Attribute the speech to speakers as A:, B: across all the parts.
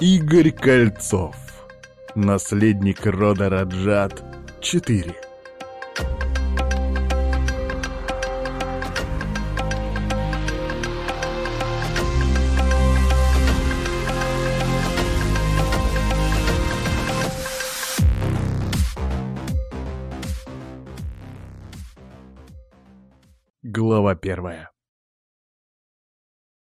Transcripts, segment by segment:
A: Игорь Кольцов. Наследник рода Раджат 4. Глава первая.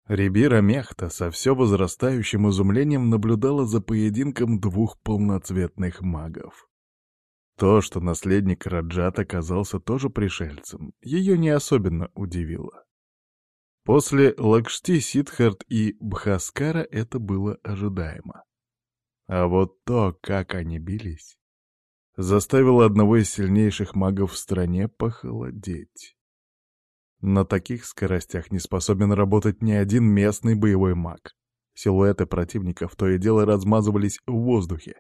A: Рибира Мехта со все возрастающим изумлением наблюдала за поединком двух полноцветных магов. То, что наследник Раджат оказался тоже пришельцем, ее не особенно удивило. После Лакшти, Сидхарт и Бхаскара это было ожидаемо. А вот то, как они бились, заставило одного из сильнейших магов в стране похолодеть. На таких скоростях не способен работать ни один местный боевой маг. Силуэты противников то и дело размазывались в воздухе.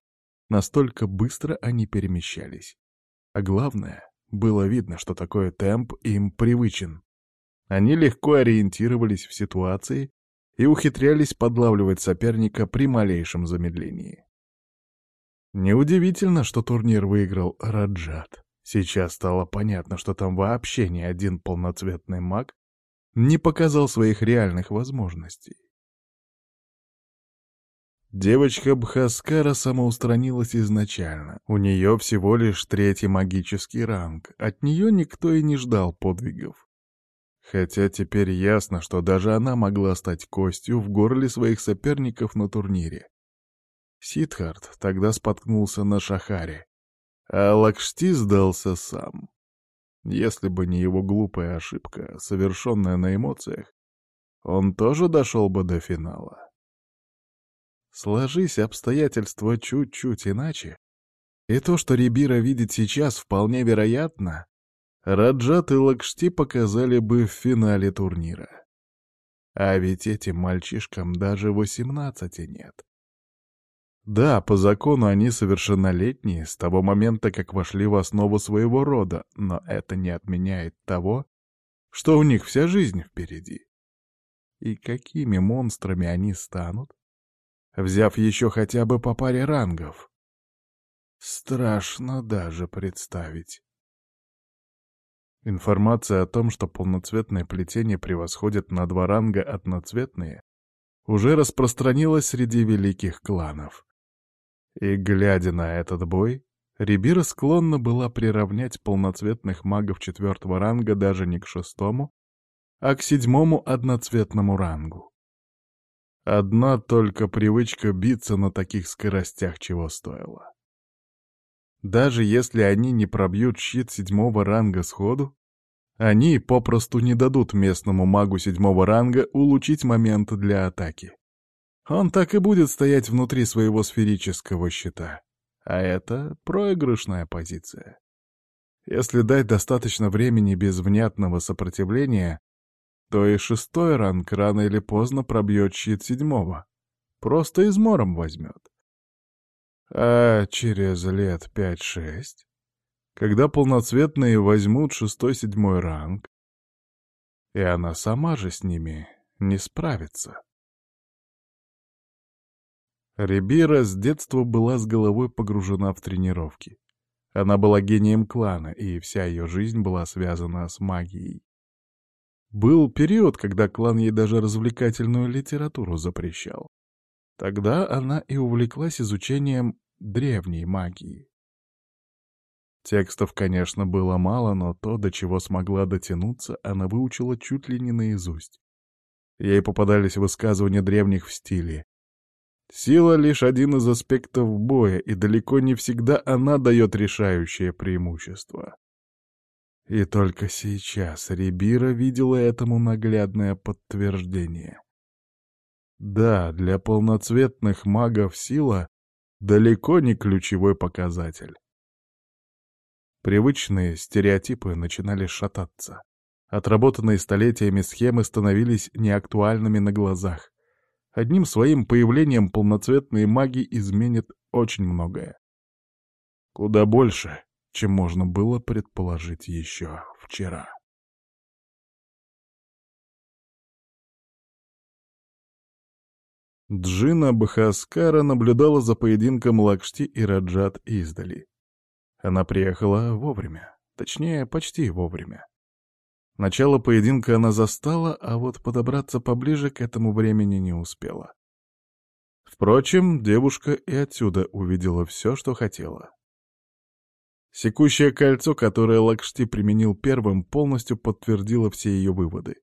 A: Настолько быстро они перемещались. А главное, было видно, что такой темп им привычен. Они легко ориентировались в ситуации и ухитрялись подлавливать соперника при малейшем замедлении. Неудивительно, что турнир выиграл Раджат. Сейчас стало понятно, что там вообще ни один полноцветный маг не показал своих реальных возможностей. Девочка Бхаскара самоустранилась изначально. У нее всего лишь третий магический ранг. От нее никто и не ждал подвигов. Хотя теперь ясно, что даже она могла стать костью в горле своих соперников на турнире. Сидхарт тогда споткнулся на Шахаре, а Лакшти сдался сам. Если бы не его глупая ошибка, совершенная на эмоциях, он тоже дошел бы до финала. Сложись обстоятельства чуть-чуть иначе, и то, что Рибира видит сейчас, вполне вероятно, Раджат и Лакшти показали бы в финале турнира. А ведь этим мальчишкам даже восемнадцати нет. Да, по закону они совершеннолетние с того момента, как вошли в основу своего рода, но это не отменяет того, что у них вся жизнь впереди. И какими монстрами они станут, взяв еще хотя бы по паре рангов? Страшно даже представить. Информация о том, что полноцветное плетение превосходит на два ранга одноцветные, уже распространилась среди великих кланов. И, глядя на этот бой, Рибира склонна была приравнять полноцветных магов четвертого ранга даже не к шестому, а к седьмому одноцветному рангу. Одна только привычка биться на таких скоростях чего стоила. Даже если они не пробьют щит седьмого ранга сходу, они попросту не дадут местному магу седьмого ранга улучшить момент для атаки. Он так и будет стоять внутри своего сферического щита. А это проигрышная позиция. Если дать достаточно времени без внятного сопротивления, то и шестой ранг рано или поздно пробьет щит седьмого. Просто измором возьмет. А через лет пять-шесть, когда полноцветные возьмут шестой-седьмой ранг, и она сама же с ними не справится. Рибира с детства была с головой погружена в тренировки. Она была гением клана, и вся ее жизнь была связана с магией. Был период, когда клан ей даже развлекательную литературу запрещал. Тогда она и увлеклась изучением древней магии. Текстов, конечно, было мало, но то, до чего смогла дотянуться, она выучила чуть ли не наизусть. Ей попадались высказывания древних в стиле Сила — лишь один из аспектов боя, и далеко не всегда она дает решающее преимущество. И только сейчас Рибира видела этому наглядное подтверждение. Да, для полноцветных магов сила далеко не ключевой показатель. Привычные стереотипы начинали шататься. Отработанные столетиями схемы становились неактуальными на глазах. Одним своим появлением полноцветные маги изменят очень многое. Куда больше, чем можно было предположить еще вчера. Джина Бхаскара наблюдала за поединком Лакшти и Раджат издали. Она приехала вовремя, точнее, почти вовремя. Начало поединка она застала, а вот подобраться поближе к этому времени не успела. Впрочем, девушка и отсюда увидела все, что хотела. Секущее кольцо, которое Лакшти применил первым, полностью подтвердило все ее выводы.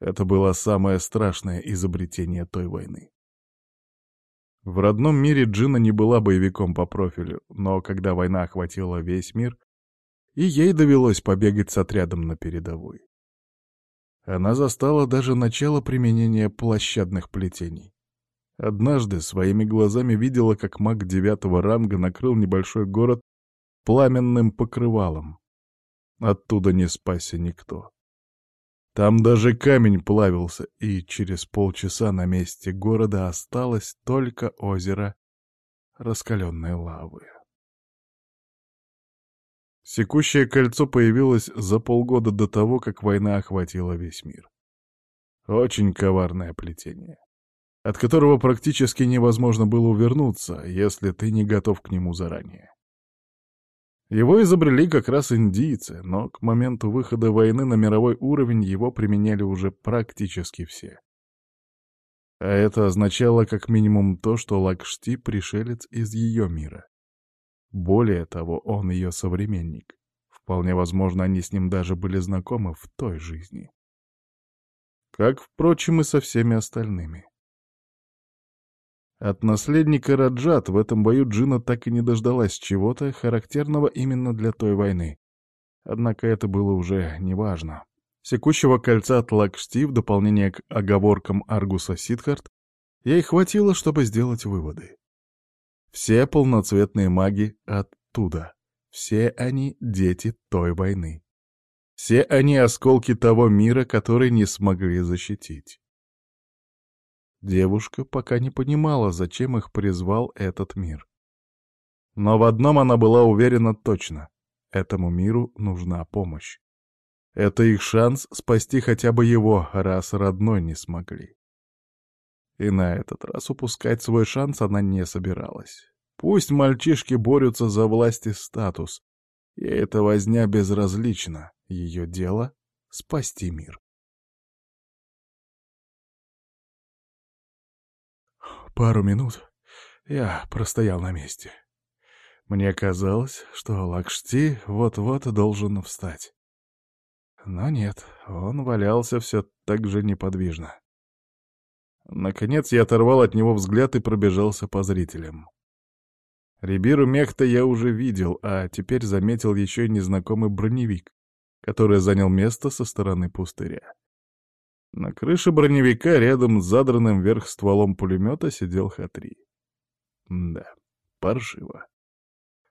A: Это было самое страшное изобретение той войны. В родном мире Джина не была боевиком по профилю, но когда война охватила весь мир, и ей довелось побегать с отрядом на передовой. Она застала даже начало применения площадных плетений. Однажды своими глазами видела, как маг девятого ранга накрыл небольшой город пламенным покрывалом. Оттуда не спасся никто. Там даже камень плавился, и через полчаса на месте города осталось только озеро раскаленной лавы. Секущее кольцо появилось за полгода до того, как война охватила весь мир. Очень коварное плетение, от которого практически невозможно было увернуться, если ты не готов к нему заранее. Его изобрели как раз индийцы, но к моменту выхода войны на мировой уровень его применяли уже практически все. А это означало как минимум то, что Лакшти — пришелец из ее мира. Более того, он ее современник. Вполне возможно, они с ним даже были знакомы в той жизни. Как, впрочем, и со всеми остальными. От наследника Раджат в этом бою Джина так и не дождалась чего-то, характерного именно для той войны. Однако это было уже неважно. Секущего кольца от Лакшти в дополнение к оговоркам Аргуса Сидхарт ей хватило, чтобы сделать выводы. Все полноцветные маги оттуда. Все они дети той войны. Все они осколки того мира, который не смогли защитить. Девушка пока не понимала, зачем их призвал этот мир. Но в одном она была уверена точно. Этому миру нужна помощь. Это их шанс спасти хотя бы его, раз родной не смогли. И на этот раз упускать свой шанс она не собиралась. Пусть мальчишки борются за власть и статус. Ей эта возня безразлична. Ее дело — спасти мир. Пару минут я простоял на месте. Мне казалось, что Лакшти вот-вот должен встать. Но нет, он валялся все так же неподвижно. Наконец я оторвал от него взгляд и пробежался по зрителям. Рибиру Мехта я уже видел, а теперь заметил еще и незнакомый броневик, который занял место со стороны пустыря. На крыше броневика рядом с задранным вверх стволом пулемета сидел Хатри. Да, паршиво.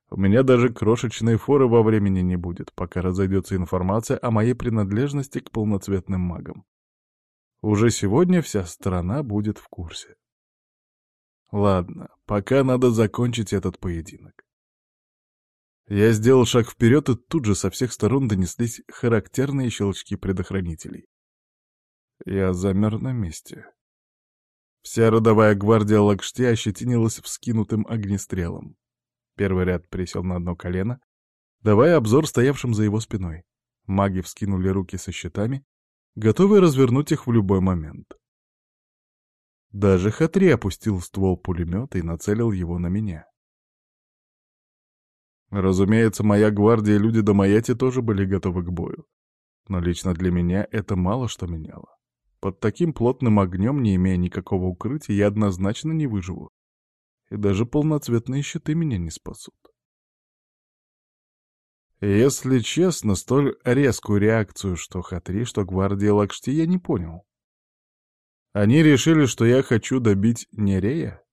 A: У меня даже крошечной форы во времени не будет, пока разойдется информация о моей принадлежности к полноцветным магам. Уже сегодня вся страна будет в курсе. Ладно, пока надо закончить этот поединок. Я сделал шаг вперед, и тут же со всех сторон донеслись характерные щелчки предохранителей. Я замер на месте. Вся родовая гвардия Лакшти ощетинилась вскинутым огнестрелом. Первый ряд присел на одно колено, давая обзор стоявшим за его спиной. Маги вскинули руки со щитами, готовые развернуть их в любой момент. Даже Хатри опустил ствол пулемета и нацелил его на меня. Разумеется, моя гвардия и люди Домаяти тоже были готовы к бою. Но лично для меня это мало что меняло. Под таким плотным огнем, не имея никакого укрытия, я однозначно не выживу. И даже полноцветные щиты меня не спасут. Если честно, столь резкую реакцию, что Хатри, что гвардия Лакшти, я не понял. Они решили, что я хочу добить Нерея?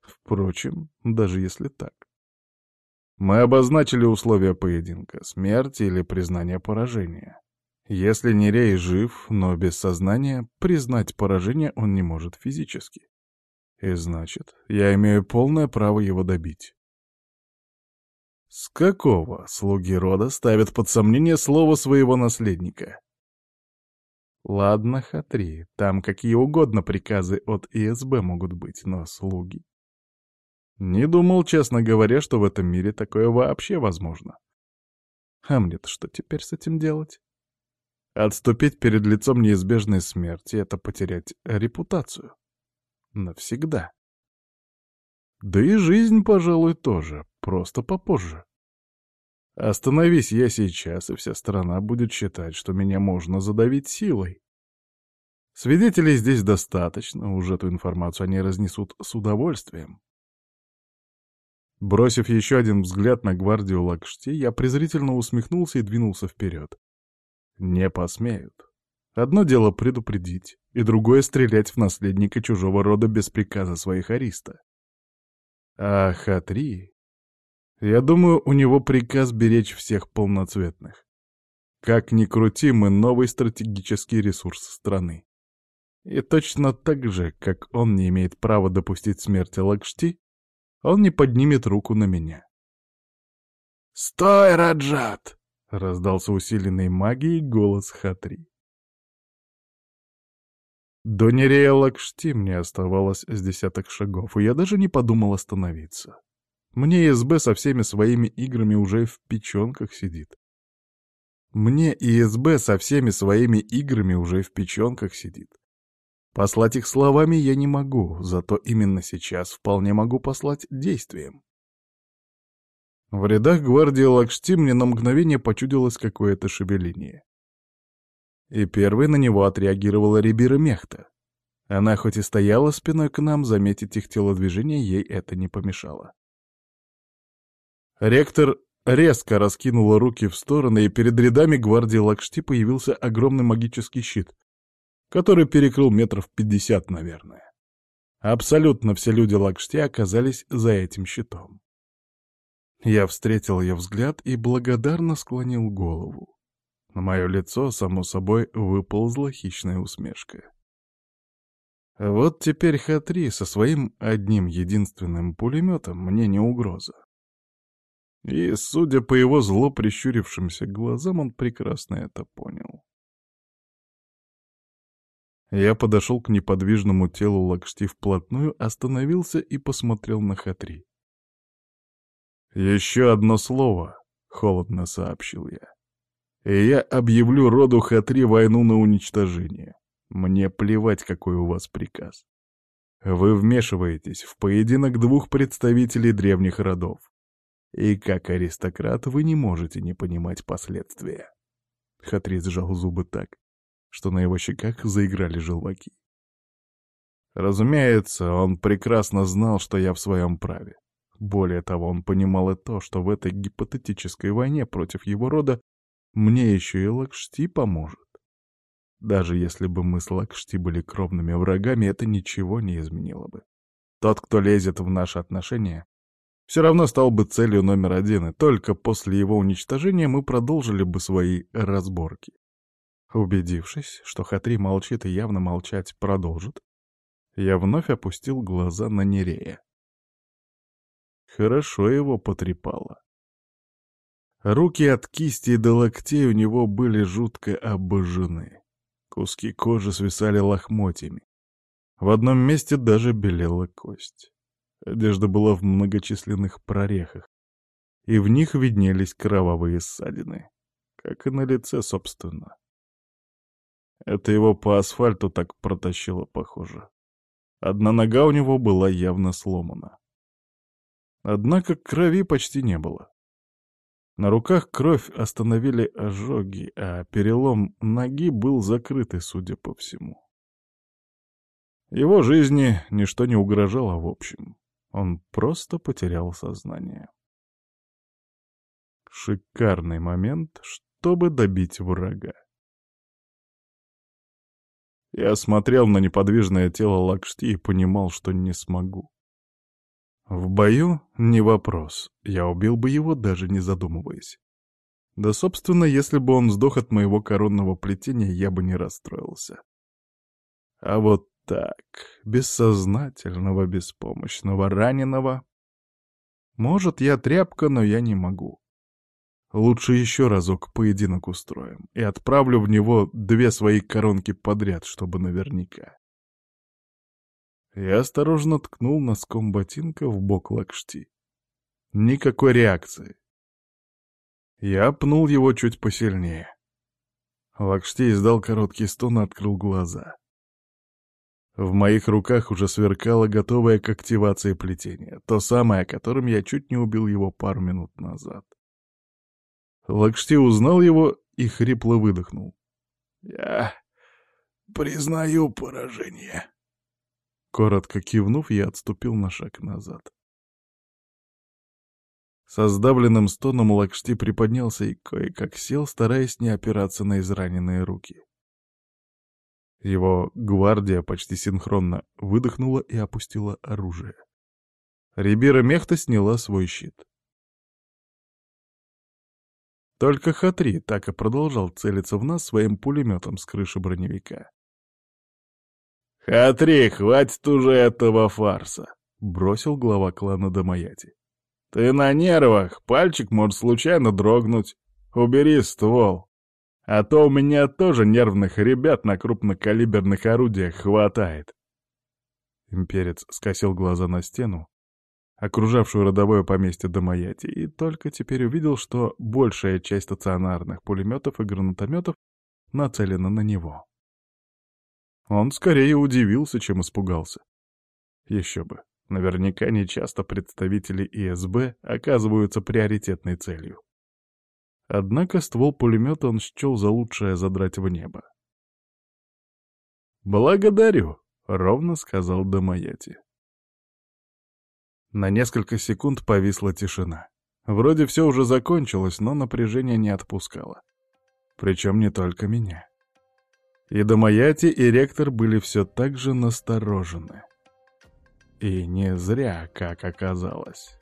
A: Впрочем, даже если так. Мы обозначили условия поединка — смерть или признание поражения. Если Нерей жив, но без сознания, признать поражение он не может физически. И значит, я имею полное право его добить. С какого слуги рода ставят под сомнение слово своего наследника? Ладно, Хатри, там какие угодно приказы от ИСБ могут быть, но слуги... Не думал, честно говоря, что в этом мире такое вообще возможно. А мне-то что теперь с этим делать? Отступить перед лицом неизбежной смерти — это потерять репутацию. Навсегда. Да и жизнь, пожалуй, тоже, просто попозже. Остановись я сейчас, и вся страна будет считать, что меня можно задавить силой. Свидетелей здесь достаточно, уже эту информацию они разнесут с удовольствием. Бросив еще один взгляд на гвардию Лакшти, я презрительно усмехнулся и двинулся вперед. Не посмеют. Одно дело предупредить, и другое — стрелять в наследника чужого рода без приказа своих ариста. А Хатри... Я думаю, у него приказ беречь всех полноцветных. Как ни крути, мы новый стратегический ресурс страны. И точно так же, как он не имеет права допустить смерти Лакшти, он не поднимет руку на меня. «Стой, Раджат!» — раздался усиленный магией голос Хатри. До Нерея Лакшти мне оставалось с десяток шагов, и я даже не подумал остановиться. Мне ИСБ со всеми своими играми уже в печенках сидит. Мне ИСБ со всеми своими играми уже в печенках сидит. Послать их словами я не могу, зато именно сейчас вполне могу послать действием. В рядах гвардии Лакшти мне на мгновение почудилось какое-то шевеление. И первой на него отреагировала Рибира Мехта. Она хоть и стояла спиной к нам, заметить их телодвижение ей это не помешало. Ректор резко раскинула руки в стороны, и перед рядами гвардии Лакшти появился огромный магический щит, который перекрыл метров пятьдесят, наверное. Абсолютно все люди Лакшти оказались за этим щитом. Я встретил ее взгляд и благодарно склонил голову. На мое лицо, само собой, выползла хищная усмешка. Вот теперь Хатри со своим одним единственным пулеметом мне не угроза. И, судя по его зло прищурившимся глазам, он прекрасно это понял. Я подошел к неподвижному телу Лакшти вплотную, остановился и посмотрел на Хатри. «Еще одно слово», — холодно сообщил я. «И я объявлю роду Хатри войну на уничтожение. Мне плевать, какой у вас приказ. Вы вмешиваетесь в поединок двух представителей древних родов. И как аристократ вы не можете не понимать последствия». Хатри сжал зубы так, что на его щеках заиграли желваки. Разумеется, он прекрасно знал, что я в своем праве. Более того, он понимал и то, что в этой гипотетической войне против его рода мне еще и Лакшти поможет. Даже если бы мы с Лакшти были кровными врагами, это ничего не изменило бы. Тот, кто лезет в наши отношения, все равно стал бы целью номер один, и только после его уничтожения мы продолжили бы свои разборки. Убедившись, что Хатри молчит и явно молчать продолжит, я вновь опустил глаза на Нерея. Хорошо его потрепало. Руки от кисти до локтей у него были жутко обожжены. Куски кожи свисали лохмотьями. В одном месте даже белела кость. Одежда была в многочисленных прорехах, и в них виднелись кровавые ссадины, как и на лице, собственно. Это его по асфальту так протащило, похоже. Одна нога у него была явно сломана. Однако крови почти не было. На руках кровь остановили ожоги, а перелом ноги был закрытый, судя по всему. Его жизни ничто не угрожало в общем. Он просто потерял сознание. Шикарный момент, чтобы добить врага. Я смотрел на неподвижное тело Лакшти и понимал, что не смогу. В бою — не вопрос, я убил бы его, даже не задумываясь. Да, собственно, если бы он сдох от моего коронного плетения, я бы не расстроился. А вот так, бессознательного, беспомощного, раненого... Может, я тряпка, но я не могу. Лучше еще разок поединок устроим и отправлю в него две свои коронки подряд, чтобы наверняка. Я осторожно ткнул носком ботинка в бок Лакшти. Никакой реакции. Я пнул его чуть посильнее. Лакшти издал короткий стон и открыл глаза. В моих руках уже сверкало готовое к активации плетение, то самое, которым я чуть не убил его пару минут назад. Лакшти узнал его и хрипло выдохнул. «Я признаю поражение». Коротко кивнув, я отступил на шаг назад. Со сдавленным стоном Лакшти приподнялся и кое-как сел, стараясь не опираться на израненные руки. Его гвардия почти синхронно выдохнула и опустила оружие. Рибира Мехта сняла свой щит. Только Хатри так и продолжал целиться в нас своим пулеметом с крыши броневика. «Хатри, хватит уже этого фарса!» — бросил глава клана Дамаяти. «Ты на нервах, пальчик может случайно дрогнуть. Убери ствол!» А то у меня тоже нервных ребят на крупнокалиберных орудиях хватает. Имперец скосил глаза на стену, окружавшую родовое поместье Домаяти, и только теперь увидел, что большая часть стационарных пулеметов и гранатометов нацелена на него. Он скорее удивился, чем испугался. Еще бы, наверняка нечасто представители ИСБ оказываются приоритетной целью. Однако ствол пулемета он счел за лучшее задрать в небо. «Благодарю», — ровно сказал Дамаяти. На несколько секунд повисла тишина. Вроде все уже закончилось, но напряжение не отпускало. Причем не только меня. И Дамаяти, и ректор были все так же насторожены. И не зря, как оказалось.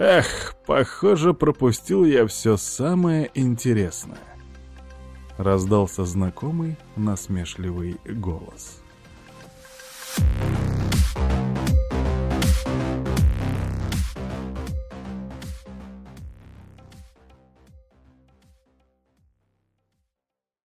A: Эх, похоже, пропустил я все самое интересное. Раздался знакомый насмешливый голос. Thank